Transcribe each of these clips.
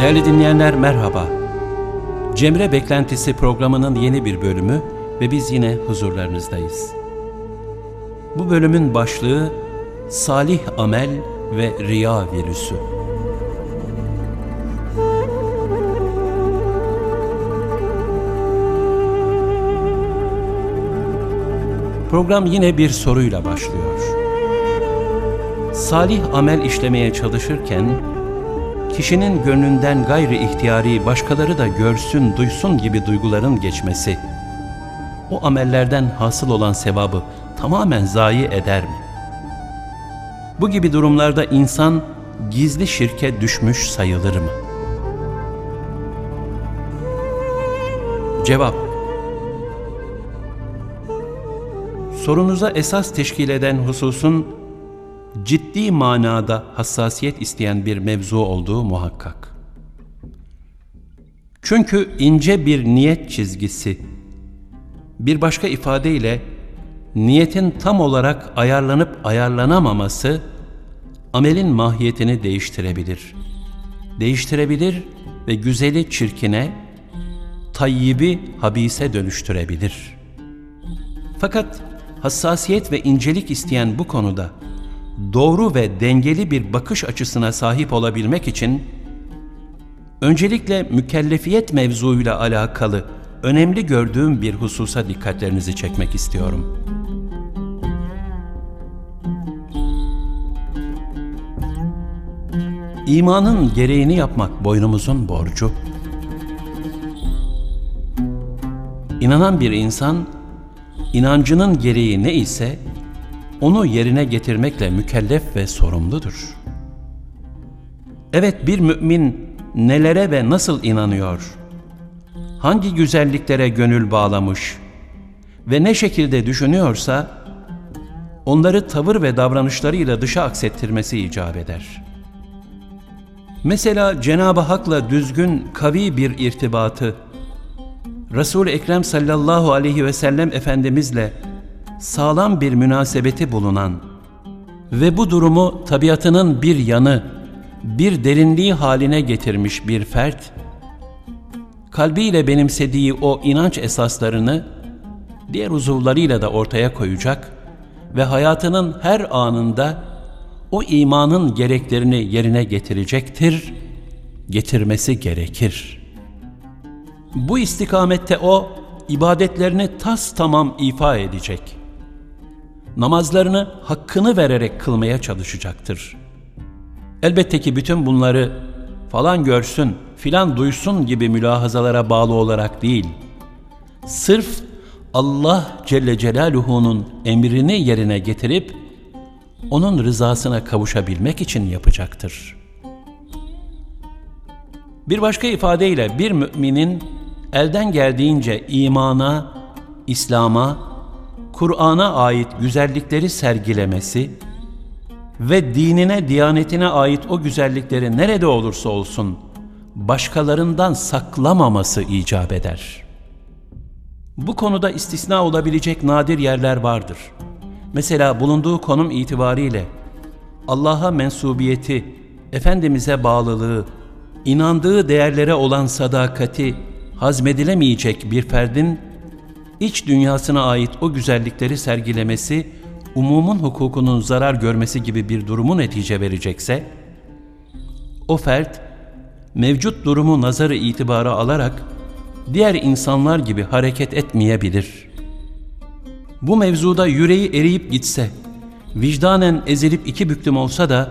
Değerli dinleyenler merhaba. Cemre Beklentisi programının yeni bir bölümü ve biz yine huzurlarınızdayız. Bu bölümün başlığı Salih Amel ve Riya Virüsü. Program yine bir soruyla başlıyor. Salih amel işlemeye çalışırken kişinin gönlünden gayri ihtiyari başkaları da görsün, duysun gibi duyguların geçmesi, o amellerden hasıl olan sevabı tamamen zayi eder mi? Bu gibi durumlarda insan gizli şirke düşmüş sayılır mı? Cevap Sorunuza esas teşkil eden hususun ciddi manada hassasiyet isteyen bir mevzu olduğu muhakkak. Çünkü ince bir niyet çizgisi, bir başka ifadeyle niyetin tam olarak ayarlanıp ayarlanamaması amelin mahiyetini değiştirebilir. Değiştirebilir ve güzeli çirkine, tayyibi habise dönüştürebilir. Fakat hassasiyet ve incelik isteyen bu konuda doğru ve dengeli bir bakış açısına sahip olabilmek için öncelikle mükellefiyet mevzuyla alakalı önemli gördüğüm bir hususa dikkatlerinizi çekmek istiyorum. İmanın gereğini yapmak boynumuzun borcu. İnanan bir insan, inancının gereği ne ise onu yerine getirmekle mükellef ve sorumludur. Evet bir mümin nelere ve nasıl inanıyor? Hangi güzelliklere gönül bağlamış ve ne şekilde düşünüyorsa onları tavır ve davranışlarıyla dışa aksettirmesi icap eder. Mesela Cenab-ı Hak'la düzgün, kavi bir irtibatı, Resul-i Ekrem sallallahu aleyhi ve sellem Efendimizle sağlam bir münasebeti bulunan ve bu durumu tabiatının bir yanı, bir derinliği haline getirmiş bir fert, kalbiyle benimsediği o inanç esaslarını diğer uzuvlarıyla da ortaya koyacak ve hayatının her anında o imanın gereklerini yerine getirecektir, getirmesi gerekir. Bu istikamette o, ibadetlerini tas tamam ifa edecek namazlarını hakkını vererek kılmaya çalışacaktır. Elbette ki bütün bunları falan görsün, filan duysun gibi mülahazalara bağlı olarak değil, sırf Allah Celle Celaluhu'nun emrini yerine getirip onun rızasına kavuşabilmek için yapacaktır. Bir başka ifadeyle bir müminin elden geldiğince imana, İslam'a, Kur'an'a ait güzellikleri sergilemesi ve dinine, diyanetine ait o güzellikleri nerede olursa olsun başkalarından saklamaması icap eder. Bu konuda istisna olabilecek nadir yerler vardır. Mesela bulunduğu konum itibariyle Allah'a mensubiyeti, Efendimiz'e bağlılığı, inandığı değerlere olan sadakati hazmedilemeyecek bir ferdin iç dünyasına ait o güzellikleri sergilemesi, umumun hukukunun zarar görmesi gibi bir durumu netice verecekse, o fert, mevcut durumu nazarı itibara alarak, diğer insanlar gibi hareket etmeyebilir. Bu mevzuda yüreği eriyip gitse, vicdanen ezilip iki büklüm olsa da,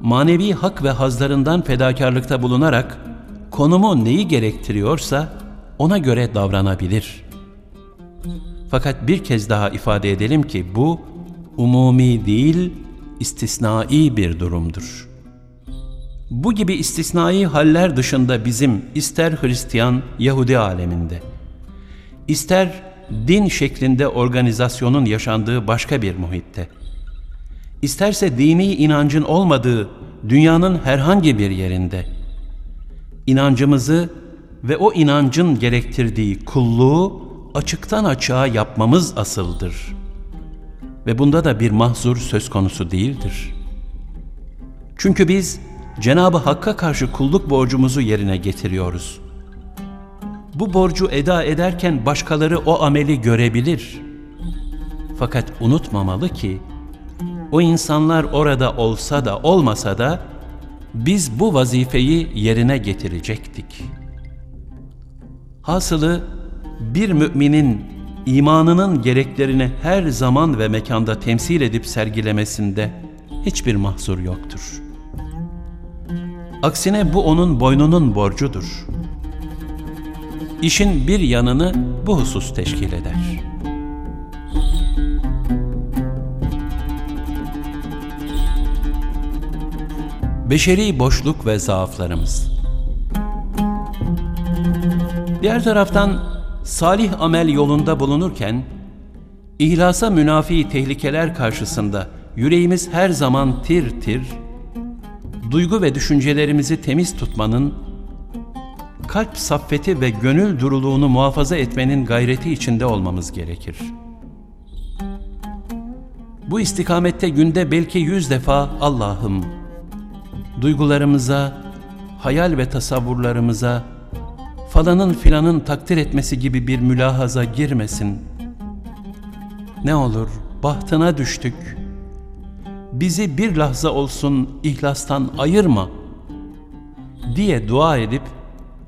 manevi hak ve hazlarından fedakarlıkta bulunarak, konumu neyi gerektiriyorsa, ona göre davranabilir.'' Fakat bir kez daha ifade edelim ki bu umumi değil, istisnai bir durumdur. Bu gibi istisnai haller dışında bizim ister Hristiyan, Yahudi aleminde, ister din şeklinde organizasyonun yaşandığı başka bir muhitte, isterse dini inancın olmadığı dünyanın herhangi bir yerinde, inancımızı ve o inancın gerektirdiği kulluğu açıktan açığa yapmamız asıldır. Ve bunda da bir mahzur söz konusu değildir. Çünkü biz Cenabı Hakk'a karşı kulluk borcumuzu yerine getiriyoruz. Bu borcu eda ederken başkaları o ameli görebilir. Fakat unutmamalı ki o insanlar orada olsa da olmasa da biz bu vazifeyi yerine getirecektik. Hasılı bir müminin imanının gereklerini her zaman ve mekanda temsil edip sergilemesinde hiçbir mahzur yoktur. Aksine bu onun boynunun borcudur. İşin bir yanını bu husus teşkil eder. Beşeri boşluk ve zaaflarımız Diğer taraftan salih amel yolunda bulunurken, ihlasa münafi tehlikeler karşısında yüreğimiz her zaman tir tir, duygu ve düşüncelerimizi temiz tutmanın, kalp saffeti ve gönül duruluğunu muhafaza etmenin gayreti içinde olmamız gerekir. Bu istikamette günde belki yüz defa Allah'ım, duygularımıza, hayal ve tasavvurlarımıza, falanın filanın takdir etmesi gibi bir mülahaza girmesin. Ne olur bahtına düştük. Bizi bir lahza olsun ihlastan ayırma diye dua edip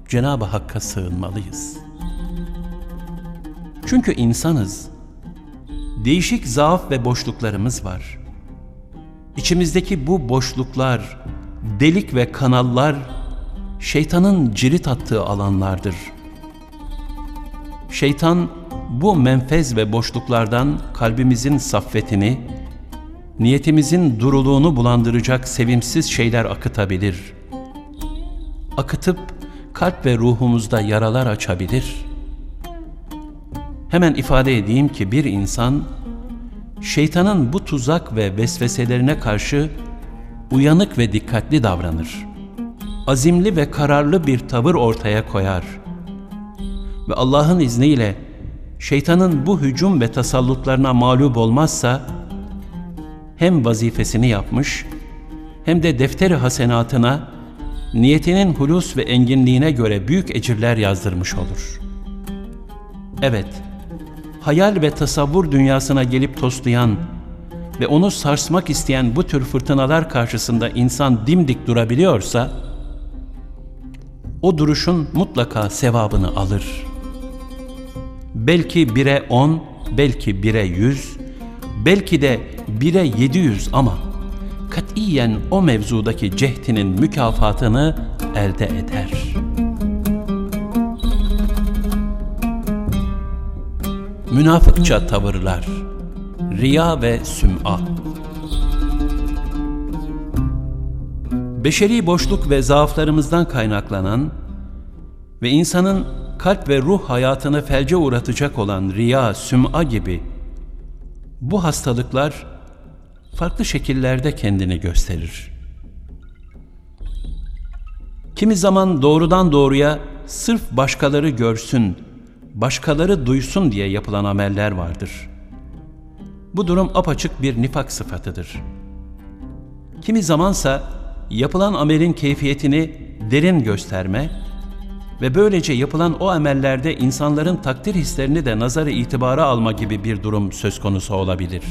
Cenab-ı Hakk'a sığınmalıyız. Çünkü insanız. Değişik zaaf ve boşluklarımız var. İçimizdeki bu boşluklar, delik ve kanallar şeytanın cirit attığı alanlardır. Şeytan bu menfez ve boşluklardan kalbimizin saffetini, niyetimizin duruluğunu bulandıracak sevimsiz şeyler akıtabilir. Akıtıp kalp ve ruhumuzda yaralar açabilir. Hemen ifade edeyim ki bir insan, şeytanın bu tuzak ve vesveselerine karşı uyanık ve dikkatli davranır azimli ve kararlı bir tavır ortaya koyar. Ve Allah'ın izniyle şeytanın bu hücum ve tasallutlarına mağlup olmazsa, hem vazifesini yapmış, hem de defteri hasenatına, niyetinin hulus ve enginliğine göre büyük ecirler yazdırmış olur. Evet, hayal ve tasavvur dünyasına gelip toslayan ve onu sarsmak isteyen bu tür fırtınalar karşısında insan dimdik durabiliyorsa, o duruşun mutlaka sevabını alır. Belki bire on, belki bire yüz, belki de bire yedi yüz ama katiyen o mevzudaki cehdinin mükafatını elde eder. Münafıkça tavırlar, riya ve süm'a. Beşeri boşluk ve zaaflarımızdan kaynaklanan ve insanın kalp ve ruh hayatını felce uğratacak olan riya, süm'a gibi bu hastalıklar farklı şekillerde kendini gösterir. Kimi zaman doğrudan doğruya sırf başkaları görsün, başkaları duysun diye yapılan ameller vardır. Bu durum apaçık bir nifak sıfatıdır. Kimi zamansa yapılan amelin keyfiyetini derin gösterme ve böylece yapılan o amellerde insanların takdir hislerini de nazarı itibara alma gibi bir durum söz konusu olabilir.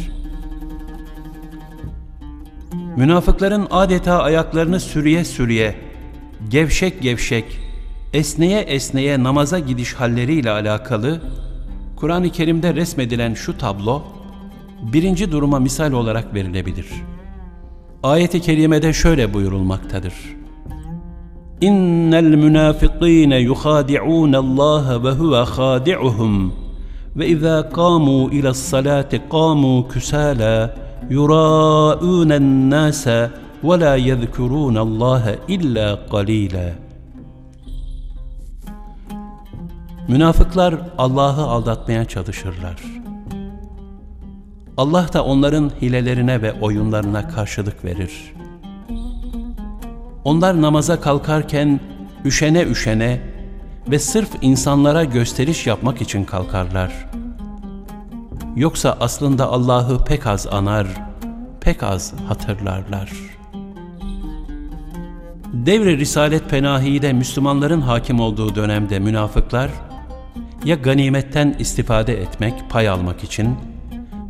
Münafıkların adeta ayaklarını sürüye sürüye, gevşek gevşek, esneye esneye namaza gidiş halleriyle alakalı Kur'an-ı Kerim'de resmedilen şu tablo birinci duruma misal olarak verilebilir.'' Ayet-i kerimede şöyle buyurulmaktadır. İnnel münafikîne yuhâdi'ûne Allah ve huve khâdi'uhum ve izâ kâmû ilas salâti kâmû küsâlâ yurâ'ûnen nâse ve lâ yezkurûne Allah illa qalîlâ. Münafıklar Allah'ı aldatmaya çalışırlar. Allah da onların hilelerine ve oyunlarına karşılık verir. Onlar namaza kalkarken üşene üşene ve sırf insanlara gösteriş yapmak için kalkarlar. Yoksa aslında Allah'ı pek az anar, pek az hatırlarlar. Devre Risalet Penahi'de Müslümanların hakim olduğu dönemde münafıklar, ya ganimetten istifade etmek, pay almak için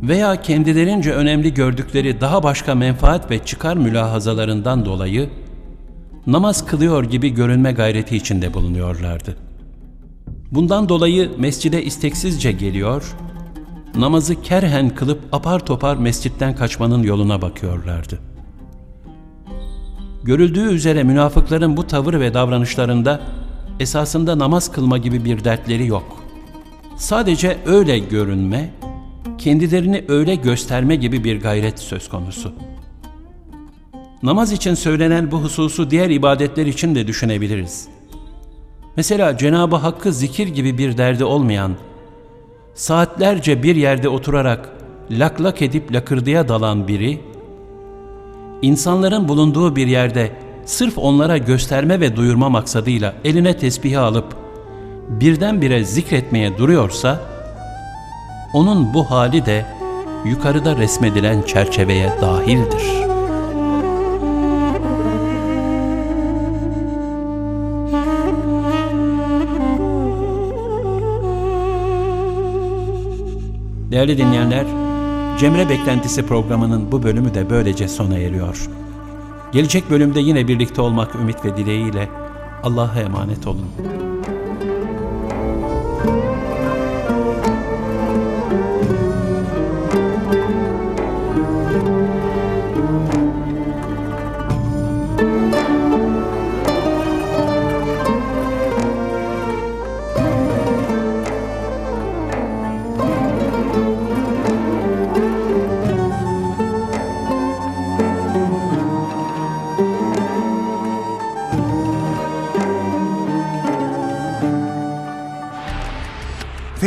veya kendilerince önemli gördükleri daha başka menfaat ve çıkar mülahazalarından dolayı namaz kılıyor gibi görünme gayreti içinde bulunuyorlardı. Bundan dolayı mescide isteksizce geliyor, namazı kerhen kılıp apar topar mescitten kaçmanın yoluna bakıyorlardı. Görüldüğü üzere münafıkların bu tavır ve davranışlarında esasında namaz kılma gibi bir dertleri yok. Sadece öyle görünme, kendilerini öyle gösterme gibi bir gayret söz konusu. Namaz için söylenen bu hususu diğer ibadetler için de düşünebiliriz. Mesela Cenab-ı Hakk'ı zikir gibi bir derdi olmayan, saatlerce bir yerde oturarak lak lak edip lakırdıya dalan biri, insanların bulunduğu bir yerde sırf onlara gösterme ve duyurma maksadıyla eline tesbihi alıp birdenbire zikretmeye duruyorsa, onun bu hali de yukarıda resmedilen çerçeveye dahildir. Değerli dinleyenler, Cemre Beklentisi programının bu bölümü de böylece sona eriyor. Gelecek bölümde yine birlikte olmak ümit ve dileğiyle Allah'a emanet olun.